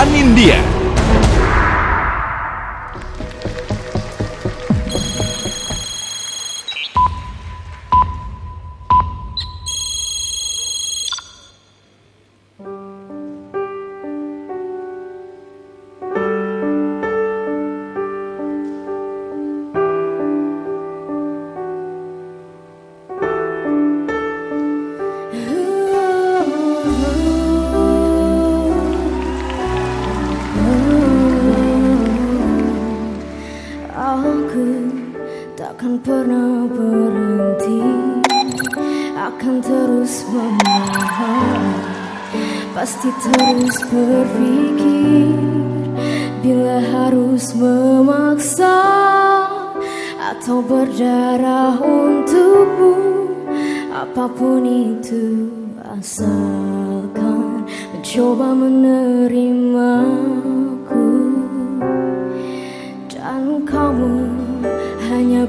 Anindia. Aku takkan pernah berhenti. Akan terus memahami Pasti terus berpikir. Bila harus memaksa Atau berdarah untukmu Apa pun itu Asalkan mencoba menerimaku